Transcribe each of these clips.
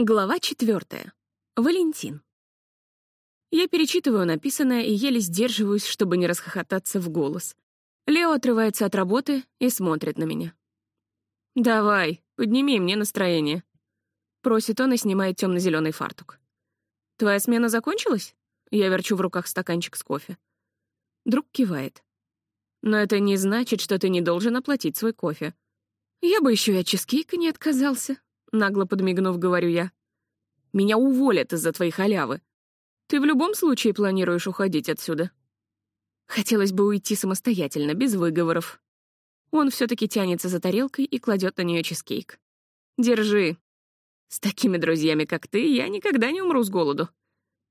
Глава четвертая. Валентин. Я перечитываю написанное и еле сдерживаюсь, чтобы не расхохотаться в голос. Лео отрывается от работы и смотрит на меня. «Давай, подними мне настроение», — просит он и снимает темно-зеленый фартук. «Твоя смена закончилась?» Я верчу в руках стаканчик с кофе. Друг кивает. «Но это не значит, что ты не должен оплатить свой кофе. Я бы еще и от чизкейка не отказался», нагло подмигнув, говорю я. «Меня уволят из-за твоей халявы. Ты в любом случае планируешь уходить отсюда?» Хотелось бы уйти самостоятельно, без выговоров. Он все таки тянется за тарелкой и кладет на нее чизкейк. «Держи. С такими друзьями, как ты, я никогда не умру с голоду.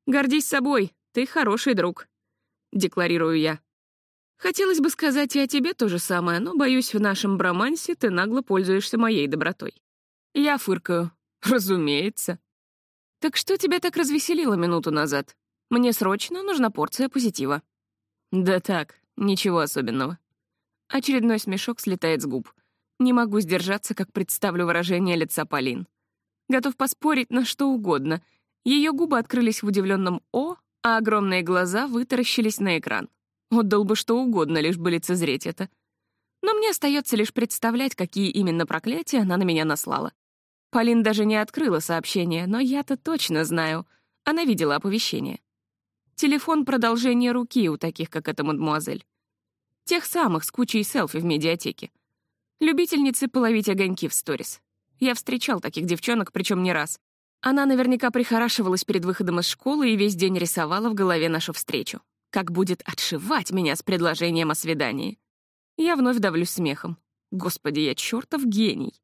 Гордись собой, ты хороший друг», — декларирую я. Хотелось бы сказать и о тебе то же самое, но, боюсь, в нашем бромансе ты нагло пользуешься моей добротой. Я фыркаю. Разумеется. Так что тебя так развеселило минуту назад? Мне срочно нужна порция позитива. Да так, ничего особенного. Очередной смешок слетает с губ. Не могу сдержаться, как представлю выражение лица Полин. Готов поспорить на что угодно. Ее губы открылись в удивленном «о», а огромные глаза вытаращились на экран. Отдал бы что угодно, лишь бы лицезреть это. Но мне остается лишь представлять, какие именно проклятия она на меня наслала. Полин даже не открыла сообщение, но я-то точно знаю. Она видела оповещение. Телефон — продолжение руки у таких, как эта мадемуазель. Тех самых с кучей селфи в медиатеке. Любительницы половить огоньки в сторис. Я встречал таких девчонок, причем не раз. Она наверняка прихорашивалась перед выходом из школы и весь день рисовала в голове нашу встречу. Как будет отшивать меня с предложением о свидании. Я вновь давлюсь смехом. Господи, я чертов гений.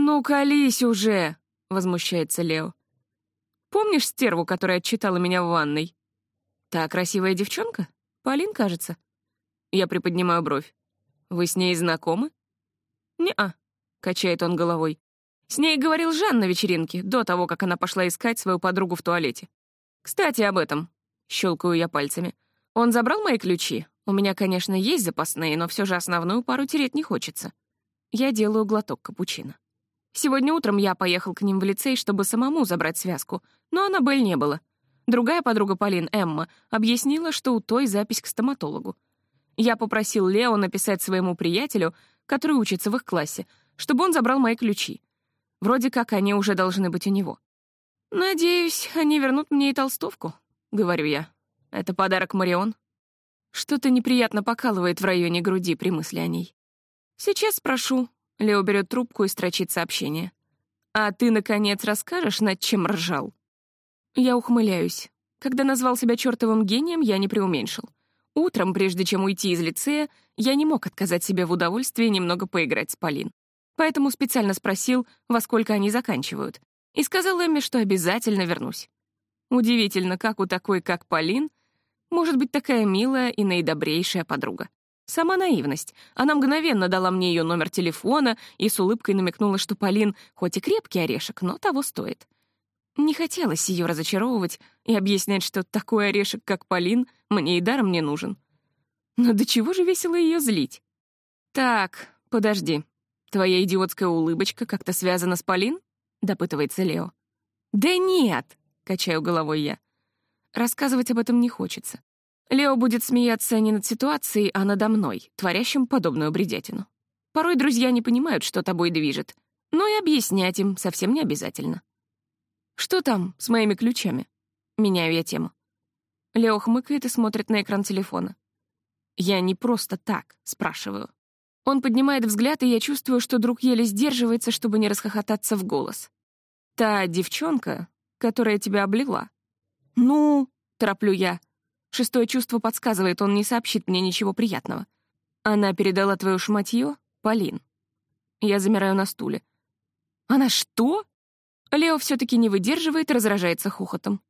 «Ну, колись уже!» — возмущается Лео. «Помнишь стерву, которая отчитала меня в ванной?» «Та красивая девчонка? Полин, кажется?» Я приподнимаю бровь. «Вы с ней знакомы?» «Не-а», — качает он головой. «С ней говорил Жан на вечеринке, до того, как она пошла искать свою подругу в туалете. Кстати, об этом». Щелкаю я пальцами. «Он забрал мои ключи? У меня, конечно, есть запасные, но все же основную пару тереть не хочется». Я делаю глоток капучино. Сегодня утром я поехал к ним в лицей, чтобы самому забрать связку, но Аннабель не было. Другая подруга Полин, Эмма, объяснила, что у той запись к стоматологу. Я попросил Лео написать своему приятелю, который учится в их классе, чтобы он забрал мои ключи. Вроде как они уже должны быть у него. «Надеюсь, они вернут мне и толстовку», — говорю я. «Это подарок Марион». Что-то неприятно покалывает в районе груди при мысли о ней. «Сейчас спрошу», Лео берет трубку и строчит сообщение. «А ты, наконец, расскажешь, над чем ржал?» Я ухмыляюсь. Когда назвал себя чертовым гением, я не преуменьшил. Утром, прежде чем уйти из лицея, я не мог отказать себе в удовольствии немного поиграть с Полин. Поэтому специально спросил, во сколько они заканчивают, и сказал Эмме, что обязательно вернусь. Удивительно, как у такой, как Полин, может быть такая милая и наидобрейшая подруга. Сама наивность. Она мгновенно дала мне ее номер телефона и с улыбкой намекнула, что Полин хоть и крепкий орешек, но того стоит. Не хотелось ее разочаровывать и объяснять, что такой орешек, как Полин, мне и даром не нужен. Но до чего же весело ее злить? «Так, подожди. Твоя идиотская улыбочка как-то связана с Полин?» — допытывается Лео. «Да нет!» — качаю головой я. Рассказывать об этом не хочется. Лео будет смеяться не над ситуацией, а надо мной, творящим подобную бредятину. Порой друзья не понимают, что тобой движет, но и объяснять им совсем не обязательно. «Что там с моими ключами?» Меняю я тему. Лео хмыкает и смотрит на экран телефона. Я не просто так спрашиваю. Он поднимает взгляд, и я чувствую, что друг еле сдерживается, чтобы не расхохотаться в голос. «Та девчонка, которая тебя облила». «Ну...» — тороплю я. Шестое чувство подсказывает, он не сообщит мне ничего приятного. Она передала твою шматье, Полин. Я замираю на стуле. Она что? Лео все-таки не выдерживает разражается хохотом.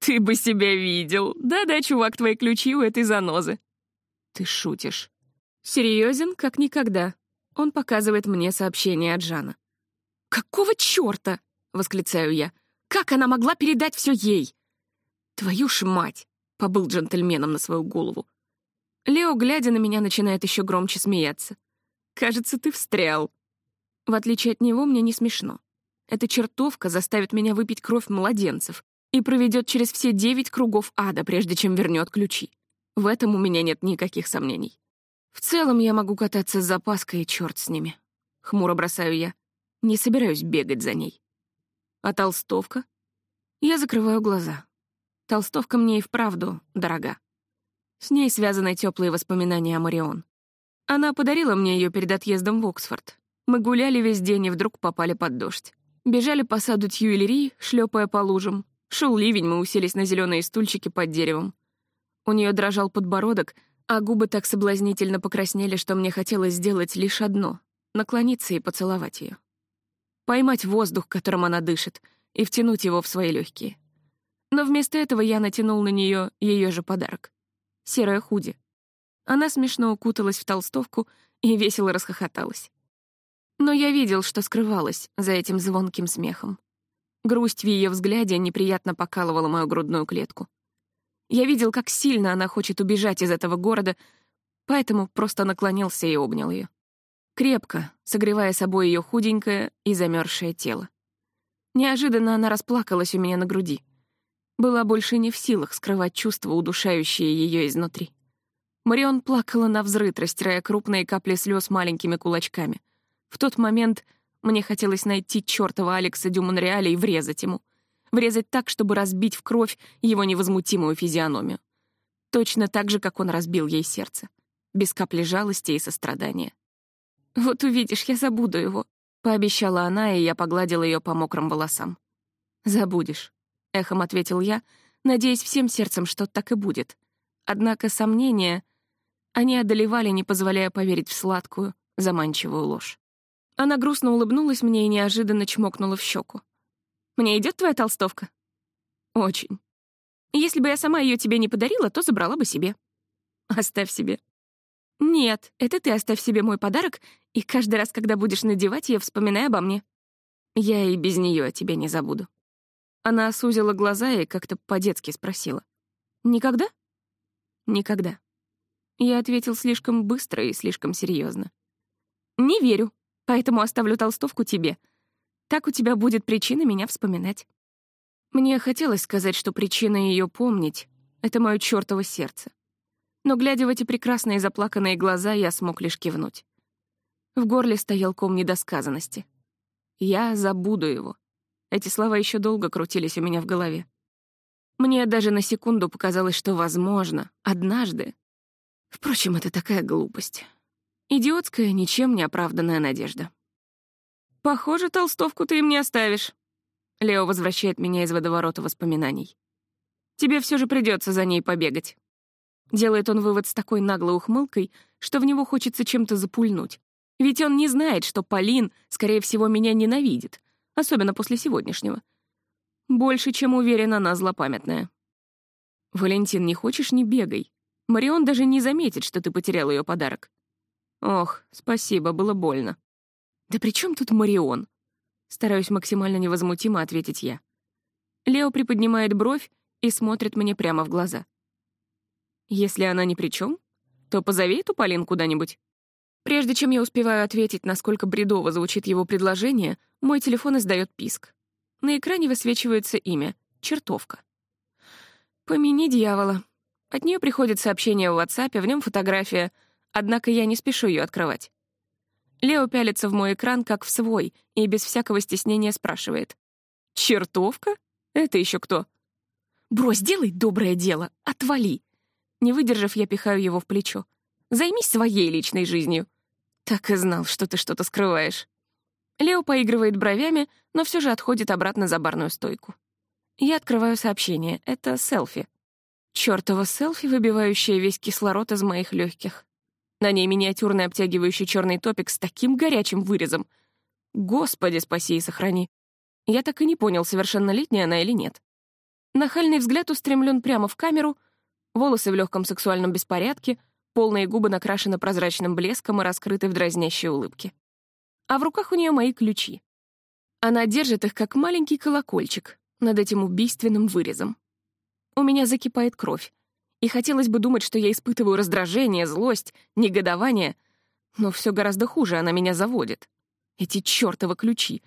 Ты бы себя видел. Да-да, чувак, твои ключи у этой занозы. Ты шутишь. Серьезен, как никогда. Он показывает мне сообщение от Жана. «Какого черта?» — восклицаю я. «Как она могла передать все ей?» «Твою ж мать!» Побыл джентльменом на свою голову. Лео, глядя на меня, начинает еще громче смеяться. «Кажется, ты встрял». В отличие от него, мне не смешно. Эта чертовка заставит меня выпить кровь младенцев и проведет через все девять кругов ада, прежде чем вернет ключи. В этом у меня нет никаких сомнений. В целом я могу кататься с запаской, и черт с ними. Хмуро бросаю я. Не собираюсь бегать за ней. А толстовка? Я закрываю глаза. Толстовка мне и вправду дорога. С ней связаны теплые воспоминания о Марион. Она подарила мне ее перед отъездом в Оксфорд. Мы гуляли весь день и вдруг попали под дождь. Бежали по саду Тьюэлери, шлепая по лужам. Шел ливень, мы уселись на зеленые стульчики под деревом. У нее дрожал подбородок, а губы так соблазнительно покраснели, что мне хотелось сделать лишь одно — наклониться и поцеловать ее. Поймать воздух, которым она дышит, и втянуть его в свои легкие. Но вместо этого я натянул на нее ее же подарок — серое худи. Она смешно укуталась в толстовку и весело расхохоталась. Но я видел, что скрывалась за этим звонким смехом. Грусть в ее взгляде неприятно покалывала мою грудную клетку. Я видел, как сильно она хочет убежать из этого города, поэтому просто наклонился и обнял ее. Крепко, согревая собой ее худенькое и замерзшее тело. Неожиданно она расплакалась у меня на груди. Была больше не в силах скрывать чувства, удушающие ее изнутри. Марион плакала на взрыд, растирая крупные капли слез маленькими кулачками — в тот момент мне хотелось найти чёртова Алекса Дюмонреаля и врезать ему. Врезать так, чтобы разбить в кровь его невозмутимую физиономию. Точно так же, как он разбил ей сердце. Без капли жалости и сострадания. «Вот увидишь, я забуду его», — пообещала она, и я погладила ее по мокрым волосам. «Забудешь», — эхом ответил я, надеясь всем сердцем, что так и будет. Однако сомнения, они одолевали, не позволяя поверить в сладкую, заманчивую ложь. Она грустно улыбнулась мне и неожиданно чмокнула в щеку. «Мне идет твоя толстовка?» «Очень. Если бы я сама ее тебе не подарила, то забрала бы себе». «Оставь себе». «Нет, это ты оставь себе мой подарок, и каждый раз, когда будешь надевать ее, вспоминай обо мне. Я и без нее о тебе не забуду». Она сузила глаза и как-то по-детски спросила. «Никогда?» «Никогда». Я ответил слишком быстро и слишком серьезно. «Не верю», Поэтому оставлю толстовку тебе. Так у тебя будет причина меня вспоминать. Мне хотелось сказать, что причина ее помнить — это мое чёртово сердце. Но, глядя в эти прекрасные заплаканные глаза, я смог лишь кивнуть. В горле стоял ком недосказанности. Я забуду его. Эти слова еще долго крутились у меня в голове. Мне даже на секунду показалось, что, возможно, однажды... Впрочем, это такая глупость. Идиотская, ничем не оправданная надежда. «Похоже, толстовку ты им не оставишь». Лео возвращает меня из водоворота воспоминаний. «Тебе все же придется за ней побегать». Делает он вывод с такой наглой ухмылкой, что в него хочется чем-то запульнуть. Ведь он не знает, что Полин, скорее всего, меня ненавидит, особенно после сегодняшнего. Больше, чем уверен, она злопамятная. «Валентин, не хочешь — не бегай. Марион даже не заметит, что ты потерял ее подарок. Ох, спасибо, было больно. Да при чем тут Марион? Стараюсь максимально невозмутимо ответить я. Лео приподнимает бровь и смотрит мне прямо в глаза. Если она ни при чем, то позови эту Полин куда-нибудь. Прежде чем я успеваю ответить, насколько бредово звучит его предложение, мой телефон издает писк. На экране высвечивается имя — чертовка. Помяни дьявола. От нее приходит сообщение в WhatsApp, в нем фотография — Однако я не спешу ее открывать. Лео пялится в мой экран как в свой и без всякого стеснения спрашивает. «Чертовка? Это еще кто?» «Брось, делай доброе дело, отвали!» Не выдержав, я пихаю его в плечо. «Займись своей личной жизнью!» «Так и знал, что ты что-то скрываешь». Лео поигрывает бровями, но все же отходит обратно за барную стойку. Я открываю сообщение. Это селфи. Чёртово селфи, выбивающее весь кислород из моих легких. На ней миниатюрный обтягивающий черный топик с таким горячим вырезом. Господи, спаси и сохрани. Я так и не понял, совершеннолетняя она или нет. Нахальный взгляд устремлен прямо в камеру, волосы в легком сексуальном беспорядке, полные губы накрашены прозрачным блеском и раскрыты в дразнящей улыбке. А в руках у нее мои ключи. Она держит их, как маленький колокольчик, над этим убийственным вырезом. У меня закипает кровь. И хотелось бы думать, что я испытываю раздражение, злость, негодование. Но все гораздо хуже, она меня заводит. Эти чертовы ключи.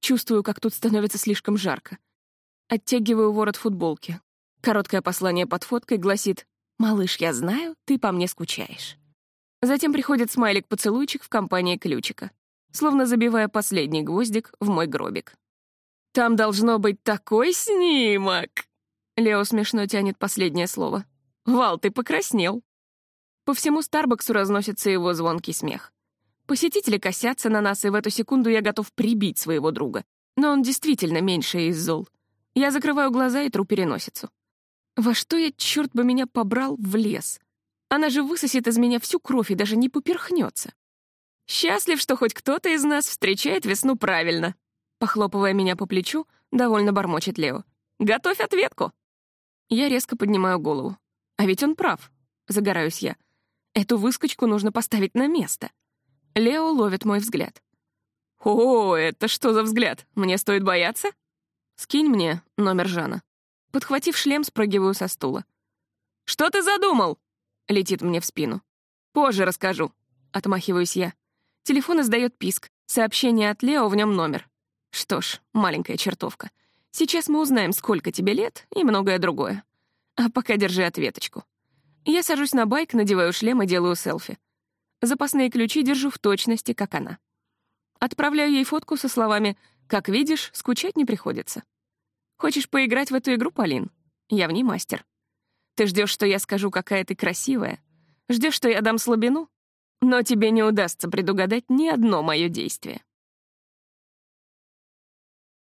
Чувствую, как тут становится слишком жарко. Оттягиваю ворот футболки. Короткое послание под фоткой гласит «Малыш, я знаю, ты по мне скучаешь». Затем приходит смайлик-поцелуйчик в компании ключика, словно забивая последний гвоздик в мой гробик. «Там должно быть такой снимок!» Лео смешно тянет последнее слово. «Вал, ты покраснел!» По всему Старбаксу разносится его звонкий смех. Посетители косятся на нас, и в эту секунду я готов прибить своего друга. Но он действительно меньше из зол. Я закрываю глаза и тру переносицу. Во что я, черт бы меня, побрал в лес? Она же высосет из меня всю кровь и даже не поперхнется. Счастлив, что хоть кто-то из нас встречает весну правильно. Похлопывая меня по плечу, довольно бормочет Лео. «Готовь ответку!» Я резко поднимаю голову. А ведь он прав. Загораюсь я. Эту выскочку нужно поставить на место. Лео ловит мой взгляд. «О, это что за взгляд? Мне стоит бояться?» «Скинь мне номер Жана». Подхватив шлем, спрыгиваю со стула. «Что ты задумал?» — летит мне в спину. «Позже расскажу», — отмахиваюсь я. Телефон издает писк. Сообщение от Лео, в нем номер. Что ж, маленькая чертовка. Сейчас мы узнаем, сколько тебе лет и многое другое. А пока держи ответочку. Я сажусь на байк, надеваю шлем и делаю селфи. Запасные ключи держу в точности, как она. Отправляю ей фотку со словами «Как видишь, скучать не приходится». «Хочешь поиграть в эту игру, Полин? Я в ней мастер. Ты ждешь, что я скажу, какая ты красивая? Ждешь, что я дам слабину? Но тебе не удастся предугадать ни одно мое действие».